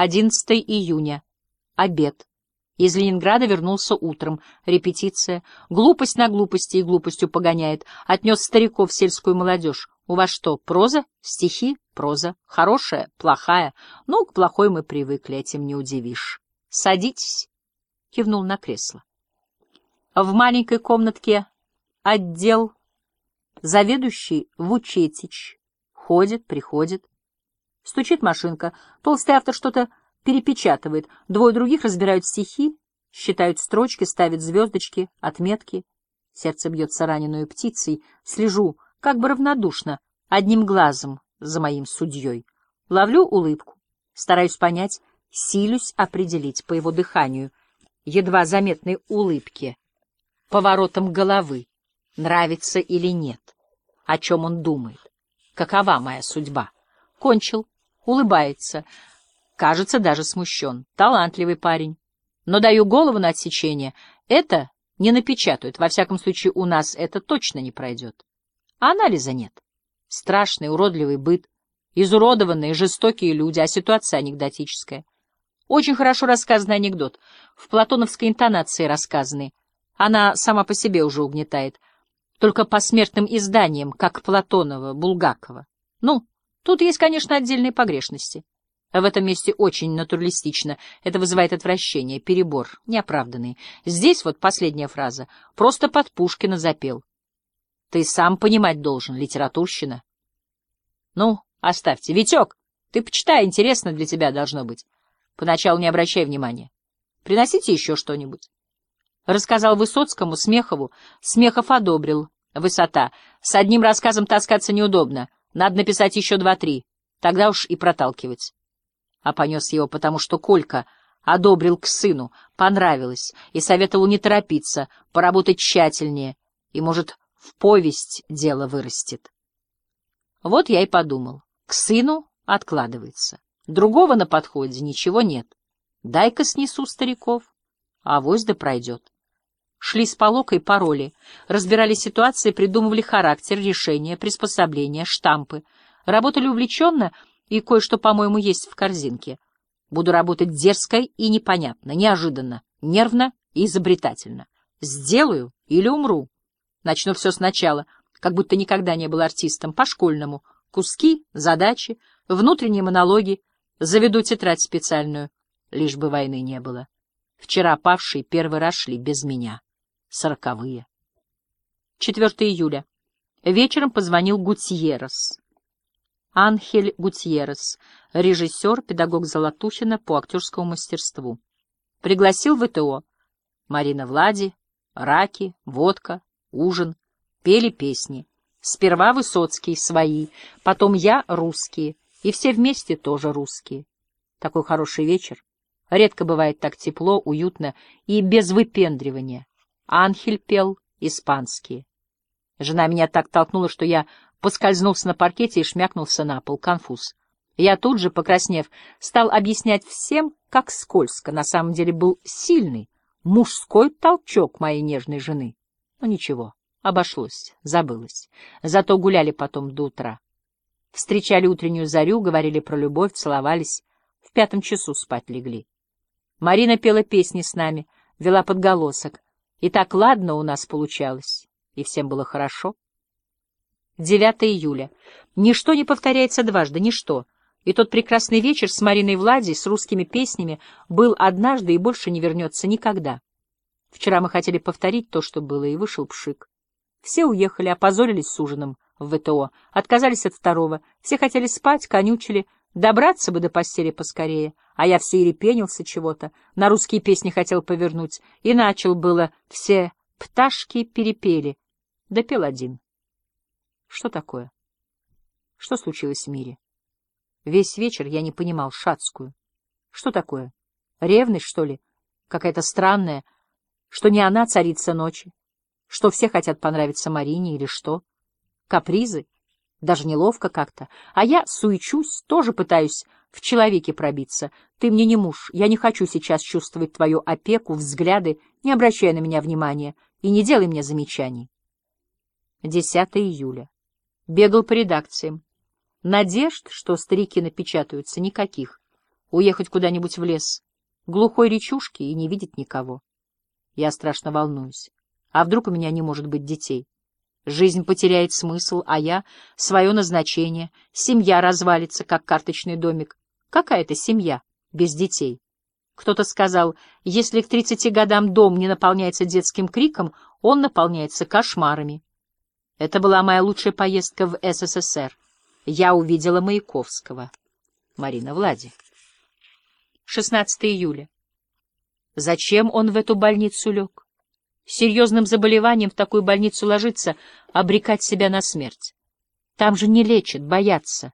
11 июня. Обед. Из Ленинграда вернулся утром. Репетиция. Глупость на глупости и глупостью погоняет. Отнес стариков сельскую молодежь. У вас что, проза? Стихи? Проза. Хорошая? Плохая? Ну, к плохой мы привыкли, этим не удивишь. Садитесь. Кивнул на кресло. В маленькой комнатке отдел заведующий Вучетич. Ходит, приходит. Стучит машинка. Толстый автор что-то перепечатывает. Двое других разбирают стихи, считают строчки, ставят звездочки, отметки. Сердце бьется раненую птицей. Слежу, как бы равнодушно, одним глазом за моим судьей. Ловлю улыбку, стараюсь понять, силюсь определить по его дыханию, едва заметной улыбке, поворотом головы, нравится или нет, о чем он думает, какова моя судьба. Кончил, улыбается, кажется, даже смущен. Талантливый парень. Но даю голову на отсечение. Это не напечатают. Во всяком случае, у нас это точно не пройдет. А анализа нет. Страшный, уродливый быт, изуродованные, жестокие люди, а ситуация анекдотическая. Очень хорошо рассказанный анекдот, в платоновской интонации рассказанный. Она сама по себе уже угнетает. Только по смертным изданиям, как Платонова, Булгакова. Ну, Тут есть, конечно, отдельные погрешности. В этом месте очень натуралистично. Это вызывает отвращение, перебор, неоправданный. Здесь вот последняя фраза. Просто под Пушкина запел. Ты сам понимать должен, литературщина. Ну, оставьте. Витек, ты почитай, интересно для тебя должно быть. Поначалу не обращай внимания. Приносите еще что-нибудь. Рассказал Высоцкому, Смехову. Смехов одобрил. Высота. С одним рассказом таскаться неудобно. Надо написать еще два-три, тогда уж и проталкивать. А понес его, потому что Колька одобрил к сыну, понравилось, и советовал не торопиться, поработать тщательнее, и, может, в повесть дело вырастет. Вот я и подумал, к сыну откладывается. Другого на подходе ничего нет. Дай-ка снесу стариков, а авось да пройдет шли с полокой пароли, разбирали ситуации, придумывали характер, решения, приспособления, штампы. Работали увлеченно, и кое-что, по-моему, есть в корзинке. Буду работать дерзко и непонятно, неожиданно, нервно и изобретательно. Сделаю или умру. Начну все сначала, как будто никогда не был артистом, по-школьному. Куски, задачи, внутренние монологи. Заведу тетрадь специальную, лишь бы войны не было. Вчера павшие первый раз шли без меня сороковые. 4 июля. Вечером позвонил Гутьеррес. Анхель Гутьеррес, режиссер, педагог Золотухина по актерскому мастерству. Пригласил в ВТО. Марина Влади, раки, водка, ужин, пели песни. Сперва Высоцкий свои, потом я русские, и все вместе тоже русские. Такой хороший вечер. Редко бывает так тепло, уютно и без выпендривания. Анхель пел испанские. Жена меня так толкнула, что я поскользнулся на паркете и шмякнулся на пол. Конфуз. Я тут же, покраснев, стал объяснять всем, как скользко. На самом деле был сильный, мужской толчок моей нежной жены. Но ничего, обошлось, забылось. Зато гуляли потом до утра. Встречали утреннюю зарю, говорили про любовь, целовались. В пятом часу спать легли. Марина пела песни с нами, вела подголосок. И так ладно у нас получалось, и всем было хорошо. 9 июля. Ничто не повторяется дважды, ничто. И тот прекрасный вечер с Мариной Владей, с русскими песнями, был однажды и больше не вернется никогда. Вчера мы хотели повторить то, что было, и вышел пшик. Все уехали, опозорились с ужином в ВТО, отказались от второго, все хотели спать, конючили, добраться бы до постели поскорее, а я все и репенился чего-то, на русские песни хотел повернуть, и начал было все пташки перепели, допел один. Что такое? Что случилось в мире? Весь вечер я не понимал шацкую. Что такое? Ревность, что ли? Какая-то странная, что не она царица ночи, что все хотят понравиться Марине или что? Капризы? Даже неловко как-то. А я суечусь, тоже пытаюсь в человеке пробиться. Ты мне не муж, я не хочу сейчас чувствовать твою опеку, взгляды, не обращай на меня внимания и не делай мне замечаний. 10 июля. Бегал по редакциям. Надежд, что старики напечатаются, никаких. Уехать куда-нибудь в лес, глухой речушки и не видеть никого. Я страшно волнуюсь. А вдруг у меня не может быть детей? Жизнь потеряет смысл, а я — свое назначение. Семья развалится, как карточный домик. Какая это семья без детей? Кто-то сказал, если к 30 годам дом не наполняется детским криком, он наполняется кошмарами. Это была моя лучшая поездка в СССР. Я увидела Маяковского. Марина Влади. 16 июля. Зачем он в эту больницу лег? Серьезным заболеванием в такую больницу ложиться, обрекать себя на смерть. Там же не лечат, боятся.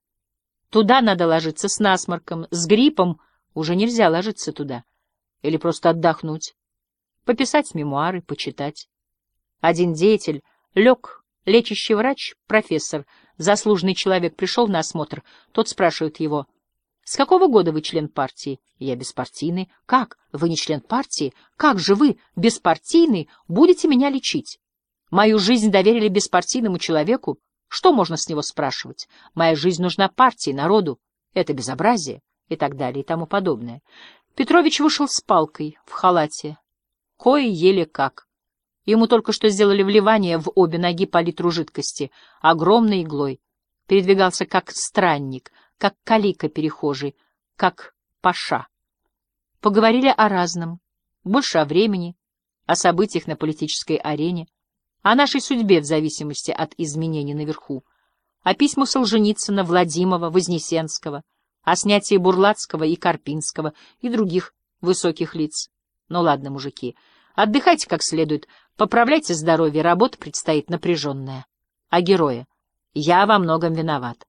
Туда надо ложиться с насморком, с гриппом уже нельзя ложиться туда. Или просто отдохнуть, пописать мемуары, почитать. Один деятель лег, лечащий врач, профессор, заслуженный человек, пришел на осмотр. Тот спрашивает его — с какого года вы член партии? Я беспартийный. Как? Вы не член партии? Как же вы, беспартийный, будете меня лечить? Мою жизнь доверили беспартийному человеку. Что можно с него спрашивать? Моя жизнь нужна партии, народу. Это безобразие. И так далее, и тому подобное. Петрович вышел с палкой, в халате. Кое еле как. Ему только что сделали вливание в обе ноги по литру жидкости, огромной иглой. Передвигался как странник — как калика перехожий, как паша. Поговорили о разном, больше о времени, о событиях на политической арене, о нашей судьбе в зависимости от изменений наверху, о письмах Солженицына, Владимова, Вознесенского, о снятии Бурлацкого и Карпинского и других высоких лиц. Ну ладно, мужики, отдыхайте как следует, поправляйте здоровье, работа предстоит напряженная. А героя? Я во многом виноват.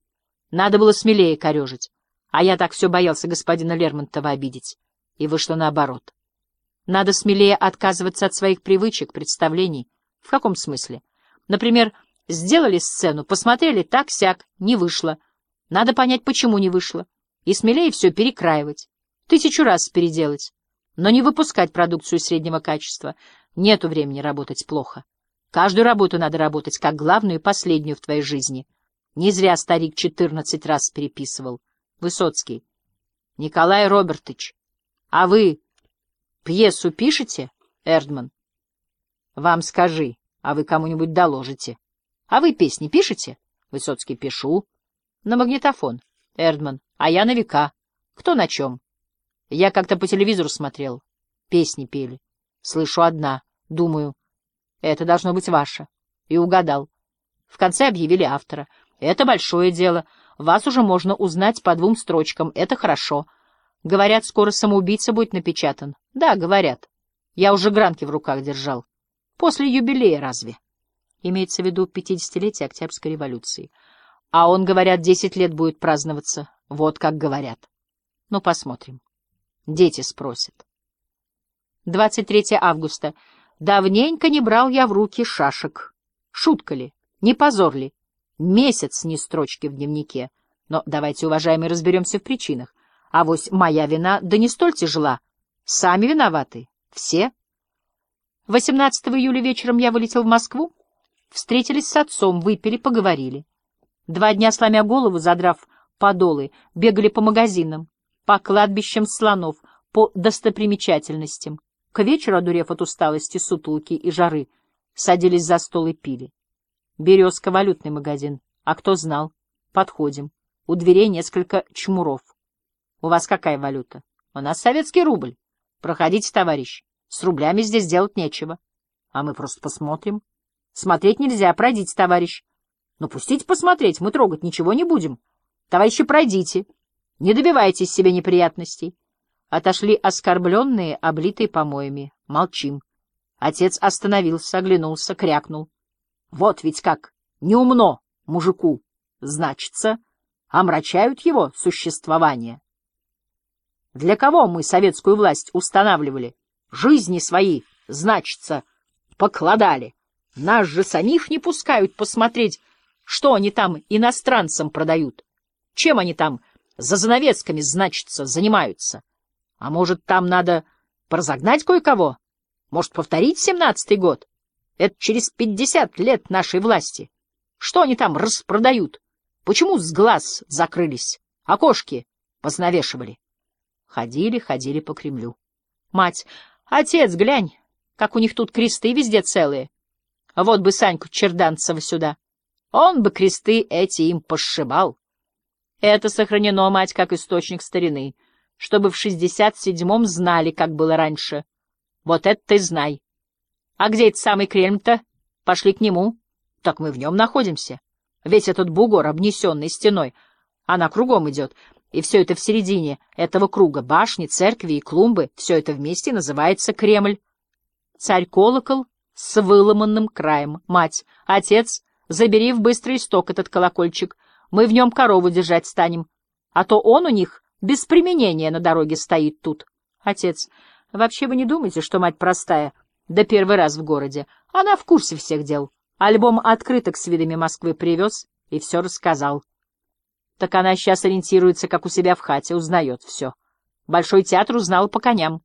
Надо было смелее корежить, а я так все боялся господина Лермонтова обидеть. И вышло наоборот. Надо смелее отказываться от своих привычек, представлений. В каком смысле? Например, сделали сцену, посмотрели так-сяк, не вышло. Надо понять, почему не вышло. И смелее все перекраивать. Тысячу раз переделать. Но не выпускать продукцию среднего качества. Нету времени работать плохо. Каждую работу надо работать как главную и последнюю в твоей жизни — не зря старик четырнадцать раз переписывал. Высоцкий. Николай Робертович, а вы пьесу пишете, Эрдман? Вам скажи, а вы кому-нибудь доложите. А вы песни пишете? Высоцкий. Пишу. На магнитофон. Эрдман. А я на века. Кто на чем? Я как-то по телевизору смотрел. Песни пели. Слышу одна. Думаю, это должно быть ваша. И угадал. В конце объявили автора. Это большое дело. Вас уже можно узнать по двум строчкам. Это хорошо. Говорят, скоро самоубийца будет напечатан. Да, говорят. Я уже гранки в руках держал. После юбилея разве? Имеется в виду пятидесятилетие Октябрьской революции. А он, говорят, десять лет будет праздноваться. Вот как говорят. Ну, посмотрим. Дети спросят. 23 августа. Давненько не брал я в руки шашек. Шутка ли? Не позор ли? Месяц ни строчки в дневнике. Но давайте, уважаемые, разберемся в причинах. А вось моя вина да не столь тяжела. Сами виноваты. Все. 18 июля вечером я вылетел в Москву. Встретились с отцом, выпили, поговорили. Два дня, сломя голову, задрав подолы, бегали по магазинам, по кладбищам слонов, по достопримечательностям. К вечеру, одурев от усталости, сутулки и жары, садились за стол и пили. Березка — валютный магазин. А кто знал? Подходим. У дверей несколько чмуров. У вас какая валюта? У нас советский рубль. Проходите, товарищ. С рублями здесь делать нечего. А мы просто посмотрим. Смотреть нельзя. Пройдите, товарищ. Ну, пустите посмотреть. Мы трогать ничего не будем. Товарищи, пройдите. Не добивайтесь себе неприятностей. Отошли оскорбленные, облитые помоями. Молчим. Отец остановился, оглянулся, крякнул. Вот ведь как неумно мужику, значится, омрачают его существование. Для кого мы советскую власть устанавливали? Жизни свои, значится, покладали. Нас же самих не пускают посмотреть, что они там иностранцам продают. Чем они там за занавесками, значится, занимаются? А может, там надо поразогнать кое-кого? Может, повторить семнадцатый год? Это через пятьдесят лет нашей власти. Что они там распродают? Почему с глаз закрылись? Окошки познавешивали. Ходили, ходили по Кремлю. Мать. Отец, глянь, как у них тут кресты везде целые. Вот бы Саньку Черданцева сюда. Он бы кресты эти им пошибал. Это сохранено, мать, как источник старины, чтобы в шестьдесят седьмом знали, как было раньше. Вот это ты знай. А где этот самый Кремль-то? Пошли к нему. Так мы в нем находимся. Весь этот бугор, обнесенный стеной, она кругом идет, и все это в середине этого круга, башни, церкви и клумбы, все это вместе называется Кремль. Царь-колокол с выломанным краем. Мать, отец, забери в быстрый исток этот колокольчик, мы в нем корову держать станем, а то он у них без применения на дороге стоит тут. Отец, вообще вы не думаете, что мать простая, да первый раз в городе. Она в курсе всех дел. Альбом открыток с видами Москвы привез и все рассказал. Так она сейчас ориентируется, как у себя в хате, узнает все. Большой театр узнал по коням.